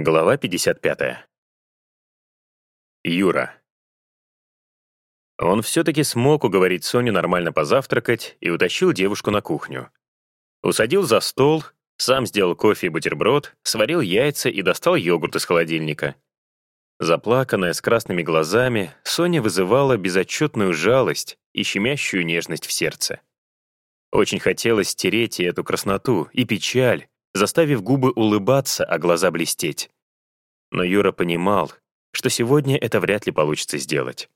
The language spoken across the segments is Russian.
Глава 55. Юра. Он все-таки смог уговорить Соню нормально позавтракать и утащил девушку на кухню. Усадил за стол, сам сделал кофе и бутерброд, сварил яйца и достал йогурт из холодильника. Заплаканная, с красными глазами, Соня вызывала безотчетную жалость и щемящую нежность в сердце. Очень хотелось стереть и эту красноту, и печаль, заставив губы улыбаться, а глаза блестеть. Но Юра понимал, что сегодня это вряд ли получится сделать.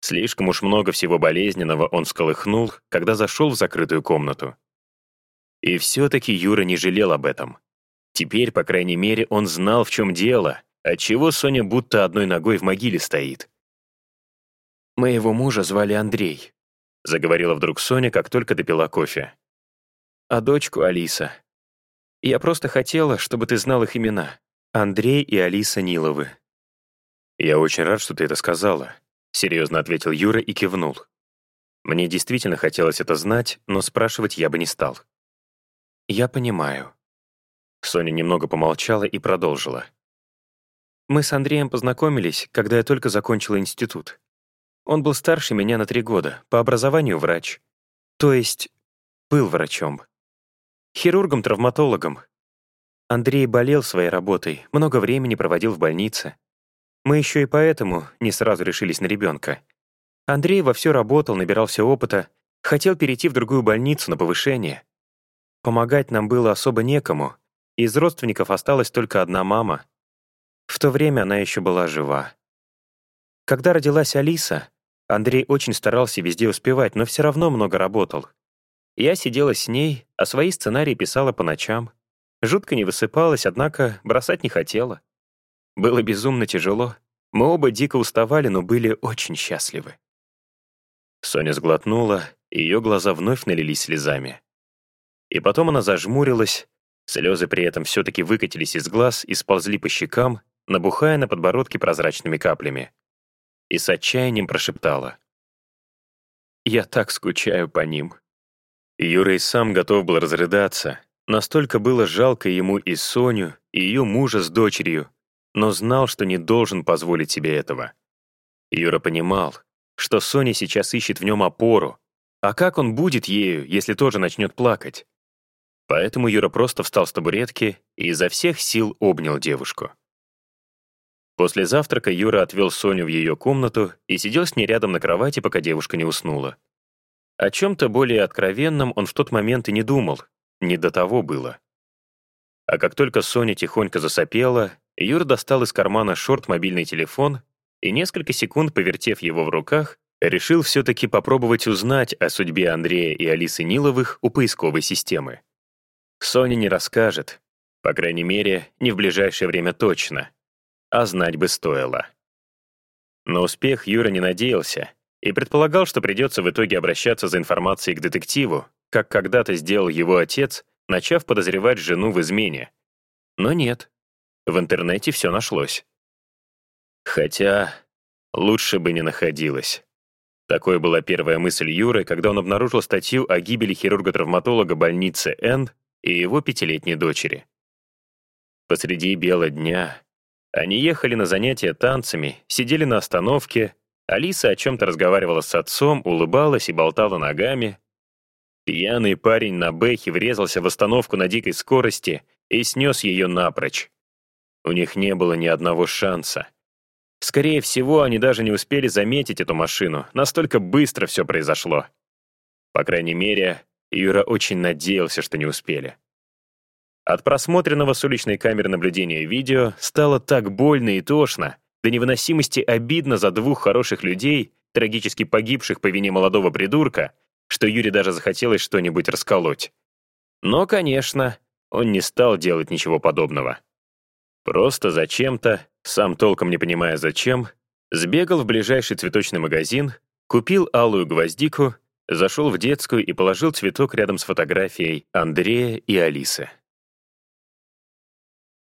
Слишком уж много всего болезненного он всколыхнул, когда зашел в закрытую комнату. И все-таки Юра не жалел об этом. Теперь, по крайней мере, он знал, в чем дело, отчего Соня будто одной ногой в могиле стоит. «Моего мужа звали Андрей», — заговорила вдруг Соня, как только допила кофе. «А дочку Алиса. Я просто хотела, чтобы ты знал их имена. Андрей и Алиса Ниловы». «Я очень рад, что ты это сказала», — серьезно ответил Юра и кивнул. Мне действительно хотелось это знать, но спрашивать я бы не стал. «Я понимаю». Соня немного помолчала и продолжила. «Мы с Андреем познакомились, когда я только закончила институт. Он был старше меня на три года, по образованию врач. То есть, был врачом. Хирургом-травматологом. Андрей болел своей работой, много времени проводил в больнице. Мы еще и поэтому не сразу решились на ребенка. Андрей вовсю работал, набирался опыта, хотел перейти в другую больницу на повышение. Помогать нам было особо некому, из родственников осталась только одна мама. В то время она еще была жива. Когда родилась Алиса, Андрей очень старался везде успевать, но все равно много работал. Я сидела с ней, а свои сценарии писала по ночам. Жутко не высыпалась, однако бросать не хотела. Было безумно тяжело. Мы оба дико уставали, но были очень счастливы. Соня сглотнула, и ее глаза вновь налились слезами. И потом она зажмурилась, слезы при этом все-таки выкатились из глаз и сползли по щекам, набухая на подбородке прозрачными каплями. И с отчаянием прошептала. «Я так скучаю по ним». Юра и сам готов был разрыдаться. Настолько было жалко ему и Соню, и ее мужа с дочерью, но знал, что не должен позволить себе этого. Юра понимал, что Соня сейчас ищет в нем опору, а как он будет ею, если тоже начнет плакать? Поэтому Юра просто встал с табуретки и изо всех сил обнял девушку. После завтрака Юра отвел Соню в ее комнату и сидел с ней рядом на кровати, пока девушка не уснула. О чем-то более откровенном он в тот момент и не думал, не до того было. А как только Соня тихонько засопела, Юр достал из кармана шорт мобильный телефон и, несколько секунд повертев его в руках, решил все-таки попробовать узнать о судьбе Андрея и Алисы Ниловых у поисковой системы. Соня не расскажет, по крайней мере, не в ближайшее время точно, а знать бы стоило. На успех Юра не надеялся и предполагал, что придется в итоге обращаться за информацией к детективу, как когда-то сделал его отец, начав подозревать жену в измене. Но нет, в интернете все нашлось. Хотя лучше бы не находилось. Такой была первая мысль Юры, когда он обнаружил статью о гибели хирурга-травматолога больницы Н и его пятилетней дочери. Посреди бела дня они ехали на занятия танцами, сидели на остановке, Алиса о чем-то разговаривала с отцом, улыбалась и болтала ногами. Пьяный парень на бэхе врезался в остановку на дикой скорости и снес ее напрочь. У них не было ни одного шанса. Скорее всего, они даже не успели заметить эту машину, настолько быстро все произошло. По крайней мере, Юра очень надеялся, что не успели. От просмотренного с уличной камеры наблюдения видео стало так больно и тошно, до невыносимости обидно за двух хороших людей, трагически погибших по вине молодого придурка, что Юре даже захотелось что-нибудь расколоть. Но, конечно, он не стал делать ничего подобного. Просто зачем-то, сам толком не понимая зачем, сбегал в ближайший цветочный магазин, купил алую гвоздику, зашел в детскую и положил цветок рядом с фотографией Андрея и Алисы.